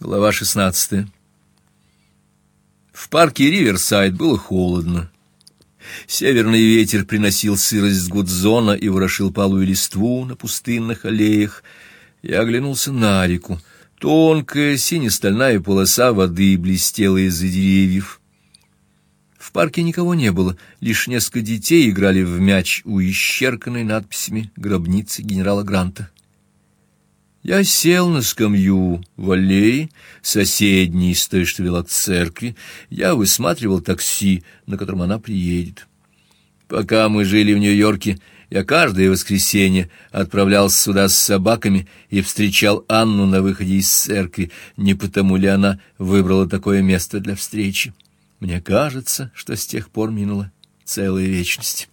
Глава 16. В парке Риверсайд было холодно. Северный ветер приносил сырость с Гудзона и ворошил палую листву на пустынных аллеях. Я оглянулся на реку. Тонкая сине-стальная полоса воды блестела из-за деревьев. В парке никого не было, лишь несколько детей играли в мяч у исчерканной надписями гробницы генерала Гранта. Я сел на скамью в аллее, соседней с той, что вела к церкви. Я высматривал такси, на котором она приедет. Пока мы жили в Нью-Йорке, я каждое воскресенье отправлялся сюда с собаками и встречал Анну на выходе из церкви, не потому ли она выбрала такое место для встречи. Мне кажется, что с тех пор минула целая вечность.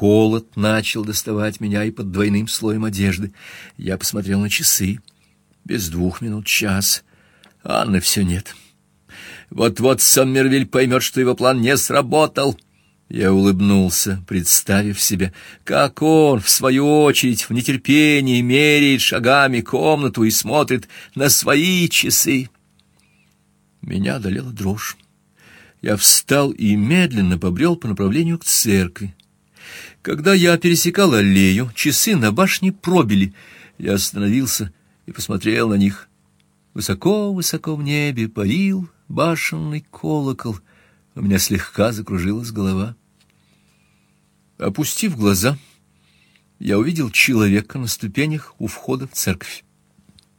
Холод начал доставать меня и под двойным слоем одежды. Я посмотрел на часы. Без двух минут час. Анны все нет. Вот-вот Соммервиль поймет, что его план не сработал. Я улыбнулся, представив себе, как он, в свою очередь, в нетерпении меряет шагами комнату и смотрит на свои часы. Меня одолела дрожь. Я встал и медленно побрел по направлению к церкви. Когда я пересекал аллею, часы на башне пробили. Я остановился и посмотрел на них. Высоко-высоко в небе парил башенный колокол. У меня слегка закружилась голова. Опустив глаза, я увидел человека на ступенях у входа в церковь.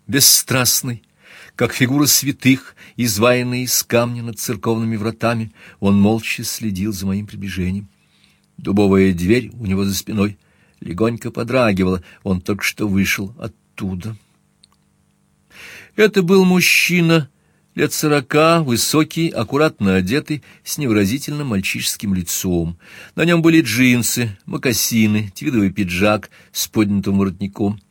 Бесстрастный, как фигура святых, изваянная из камня над церковными вратами, он молча следил за моим приближением. Дубовая дверь у него за спиной легонько подрагивала, он только что вышел оттуда. Это был мужчина лет сорока, высокий, аккуратно одетый, с невыразительным мальчишеским лицом. На нем были джинсы, мокасины, твидовый пиджак с поднятым воротником.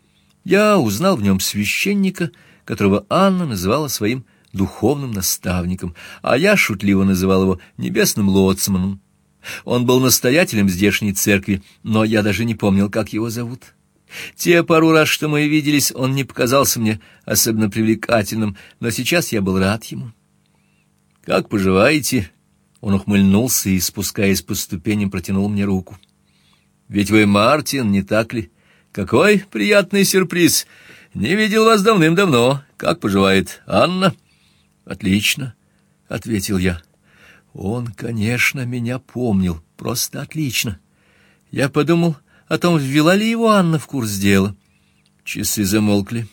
Я узнал в нем священника, которого Анна называла своим духовным наставником, а я шутливо называл его небесным лоцманом. Он был настоятелем здешней церкви, но я даже не помнил, как его зовут. Те пару раз, что мы виделись, он не показался мне особенно привлекательным, но сейчас я был рад ему. «Как поживаете?» Он ухмыльнулся и, спускаясь по ступеням, протянул мне руку. «Ведь вы Мартин, не так ли? Какой приятный сюрприз! Не видел вас давным-давно. Как поживает Анна?» «Отлично», — ответил я. Он, конечно, меня помнил, просто отлично. Я подумал о том, ввела ли его Анна в курс дела. Часы замолкли.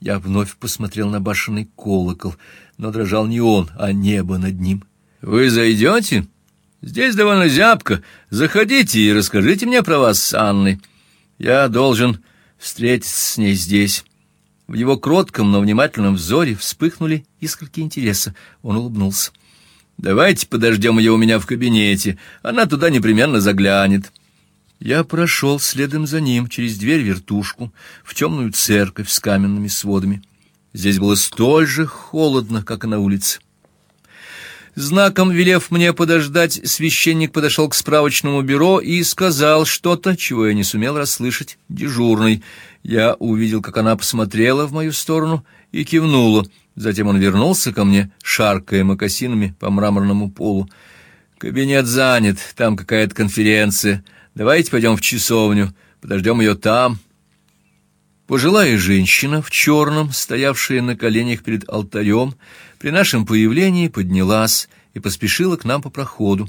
Я вновь посмотрел на башенный колокол, но дрожал не он, а небо над ним. «Вы зайдете? Здесь довольно зябко. Заходите и расскажите мне про вас с Анной. Я должен встретиться с ней здесь». В его кротком, но внимательном взоре вспыхнули искорки интереса. Он улыбнулся. Давайте подождем ее у меня в кабинете. Она туда непременно заглянет. Я прошел следом за ним через дверь-вертушку в темную церковь с каменными сводами. Здесь было столь же холодно, как и на улице. Знаком велев мне подождать, священник подошел к справочному бюро и сказал что-то, чего я не сумел расслышать, дежурный. Я увидел, как она посмотрела в мою сторону и кивнула. Затем он вернулся ко мне, шаркая мокасинами по мраморному полу. «Кабинет занят, там какая-то конференция. Давайте пойдем в часовню, подождем ее там». Пожилая женщина в черном, стоявшая на коленях перед алтарем, при нашем появлении поднялась и поспешила к нам по проходу.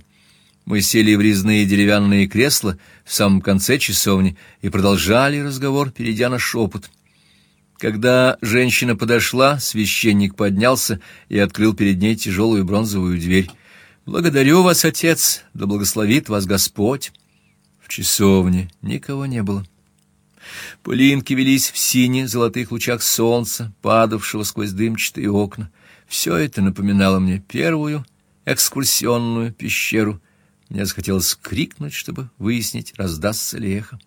Мы сели в резные деревянные кресла в самом конце часовни и продолжали разговор, перейдя на шепот. Когда женщина подошла, священник поднялся и открыл перед ней тяжелую бронзовую дверь. «Благодарю вас, отец, да благословит вас Господь!» В часовне никого не было. Пылинки велись в сине золотых лучах солнца, падавшего сквозь дымчатые окна. Все это напоминало мне первую экскурсионную пещеру. Мне захотелось крикнуть, чтобы выяснить, раздастся ли эхо.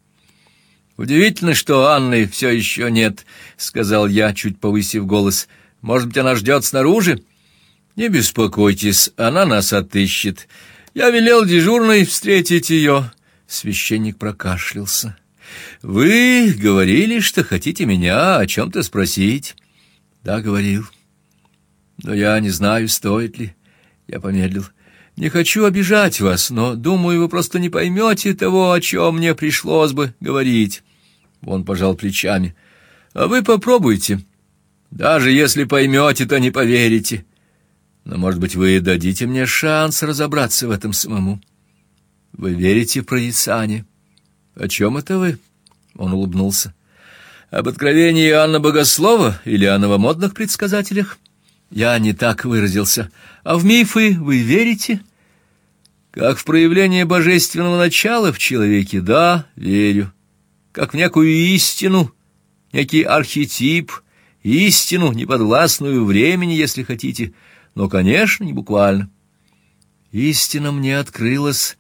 Удивительно, что Анны все еще нет, сказал я, чуть повысив голос. Может быть, она ждет снаружи? Не беспокойтесь, она нас отыщет. Я велел дежурной встретить ее. Священник прокашлялся. Вы говорили, что хотите меня о чем то спросить. Да, говорил. Но я не знаю, стоит ли. Я помедлил. Не хочу обижать вас, но думаю, вы просто не поймете того, о чем мне пришлось бы говорить. Он пожал плечами. А вы попробуйте. Даже если поймете, то не поверите. Но, может быть, вы дадите мне шанс разобраться в этом самому. Вы верите в прорицание? О чем это вы? Он улыбнулся. Об откровении Иоанна Богослова или о новомодных предсказателях? Я не так выразился. А в мифы вы верите? Как в проявление божественного начала в человеке, да, верю. Как в некую истину, некий архетип, истину, неподвластную времени, если хотите, но, конечно, не буквально. Истина мне открылась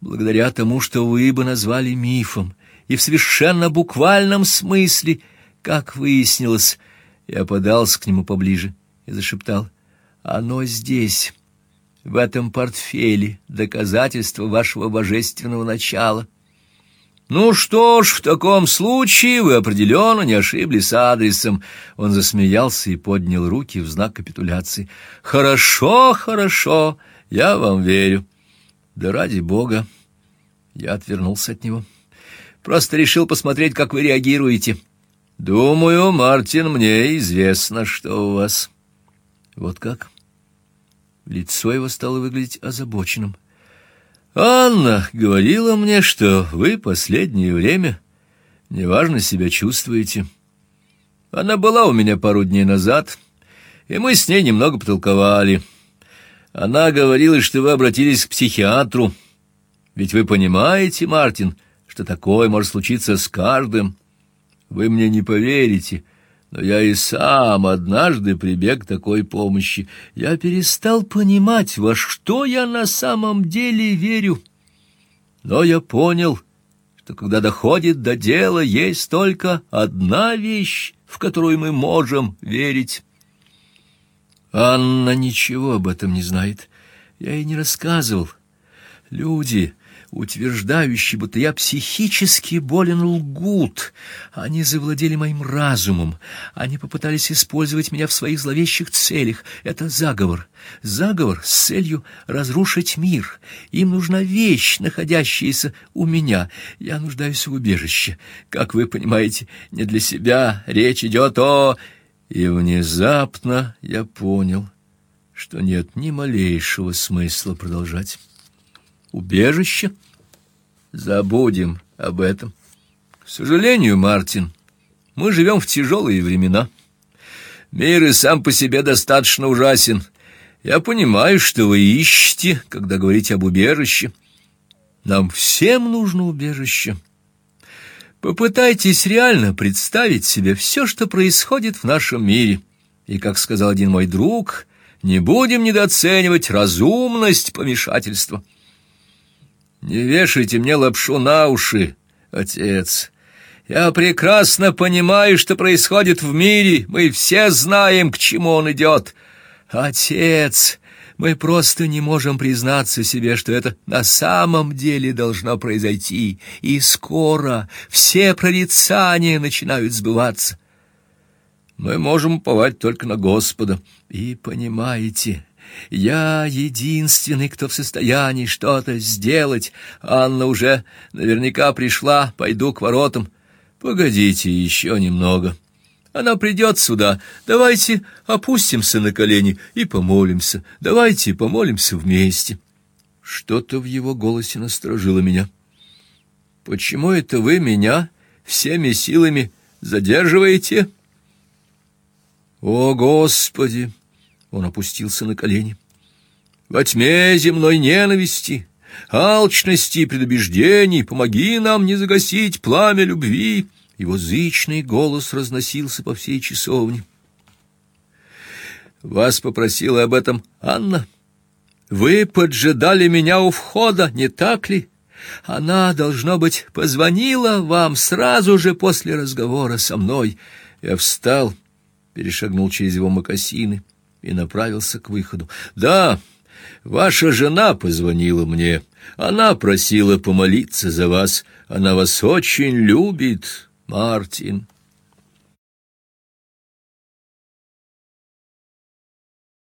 благодаря тому, что вы бы назвали мифом, и в совершенно буквальном смысле, как выяснилось, я подался к нему поближе и зашептал: "Оно здесь, в этом портфеле, доказательство вашего божественного начала". Ну что ж, в таком случае вы определенно не ошиблись адресом. Он засмеялся и поднял руки в знак капитуляции. Хорошо, хорошо, я вам верю. Да ради бога. Я отвернулся от него. Просто решил посмотреть, как вы реагируете. Думаю, Мартин, мне известно, что у вас. Вот как? Лицо его стало выглядеть озабоченным. Анна говорила мне, что вы последнее время неважно себя чувствуете. Она была у меня пару дней назад, и мы с ней немного потолковали. Она говорила, что вы обратились к психиатру. Ведь вы понимаете, Мартин, что такое может случиться с каждым. Вы мне не поверите, — но я и сам однажды прибег к такой помощи. Я перестал понимать, во что я на самом деле верю. Но я понял, что когда доходит до дела, есть только одна вещь, в которую мы можем верить. Анна ничего об этом не знает. Я ей не рассказывал. Люди утверждающие, будто я психически болен, лгут. Они завладели моим разумом. Они попытались использовать меня в своих зловещих целях. Это заговор. Заговор с целью разрушить мир. Им нужна вещь, находящаяся у меня. Я нуждаюсь в убежище. Как вы понимаете, не для себя. Речь идет о... И внезапно я понял, что нет ни малейшего смысла продолжать. Убежище? Забудем об этом. К сожалению, Мартин, мы живем в тяжелые времена. Мир и сам по себе достаточно ужасен. Я понимаю, что вы ищете, когда говорите об убежище. Нам всем нужно убежище. Попытайтесь реально представить себе все, что происходит в нашем мире. И, как сказал один мой друг, не будем недооценивать разумность помешательства. Не вешайте мне лапшу на уши, отец. Я прекрасно понимаю, что происходит в мире. Мы все знаем, к чему он идет. Отец, мы просто не можем признаться себе, что это на самом деле должно произойти, и скоро все прорицания начинают сбываться. Мы можем уповать только на Господа. И понимаете, я единственный, кто в состоянии что-то сделать. Анна уже наверняка пришла, пойду к воротам. Погодите еще немного. Она придет сюда. Давайте опустимся на колени и помолимся. Давайте помолимся вместе. Что-то в его голосе насторожило меня. Почему это вы меня всеми силами задерживаете? О, Господи! Он опустился на колени. Во тьме земной ненависти, алчности и предубеждений помоги нам не загасить пламя любви. Его зычный голос разносился по всей часовне. Вас попросила об этом Анна. Вы поджидали меня у входа, не так ли? Она, должно быть, позвонила вам сразу же после разговора со мной. Я встал, перешагнул через его мокасины и направился к выходу. Да, ваша жена позвонила мне. Она просила помолиться за вас. Она вас очень любит, Мартин.